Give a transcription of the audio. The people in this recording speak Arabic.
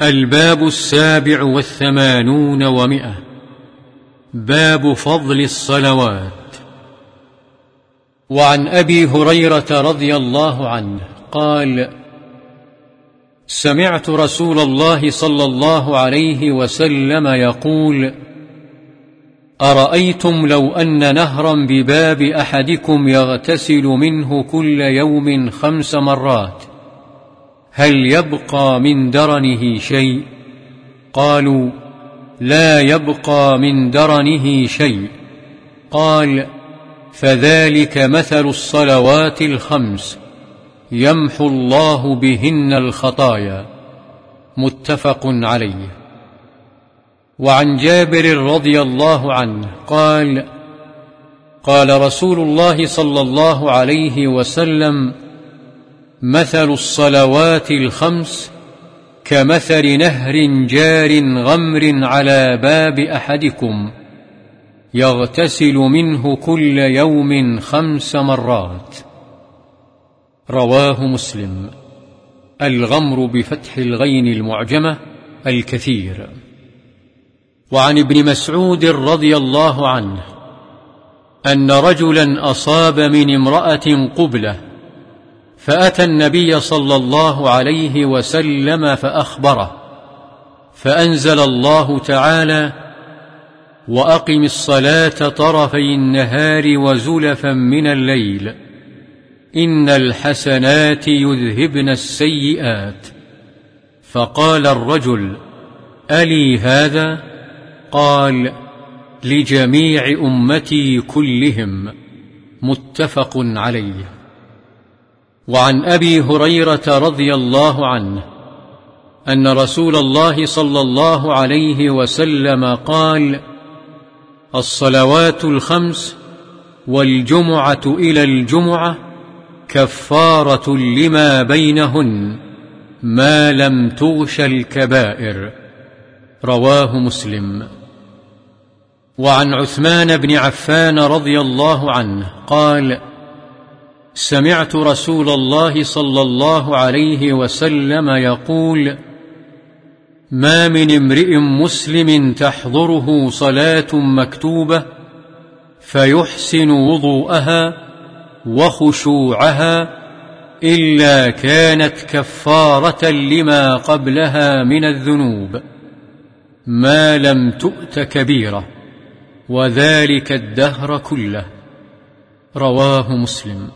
الباب السابع والثمانون ومئة. باب فضل الصلوات. وعن أبي هريرة رضي الله عنه قال سمعت رسول الله صلى الله عليه وسلم يقول أرأيتم لو أن نهرا بباب أحدكم يغتسل منه كل يوم خمس مرات؟ هل يبقى من درنه شيء؟ قالوا لا يبقى من درنه شيء. قال فذلك مثل الصلوات الخمس يمحو الله بهن الخطايا. متفق عليه. وعن جابر رضي الله عنه قال قال رسول الله صلى الله عليه وسلم مثل الصلوات الخمس كمثل نهر جار غمر على باب أحدكم يغتسل منه كل يوم خمس مرات. رواه مسلم. الغمر بفتح الغين المعجمة الكثير. وعن ابن مسعود رضي الله عنه أن رجلا أصاب من امرأة قبلة فأتى النبي صلى الله عليه وسلم فأخبره فأنزل الله تعالى وأقم الصلاة طرفي النهار وزلفا من الليل إن الحسنات يذهبن السيئات. فقال الرجل ألي هذا؟ قال لجميع أمتي كلهم متفق عليه. وعن أبي هريرة رضي الله عنه أن رسول الله صلى الله عليه وسلم قال الصلوات الخمس والجمعة إلى الجمعة كفارة لما بينهن ما لم تغش الكبائر رواه مسلم. وعن عثمان بن عفان رضي الله عنه قال سمعت رسول الله صلى الله عليه وسلم يقول ما من امرئ مسلم تحضره صلاة مكتوبة فيحسن وضوءها وخشوعها إلا كانت كفارة لما قبلها من الذنوب ما لم تؤت كبيرة وذلك الدهر كله. رواه مسلم.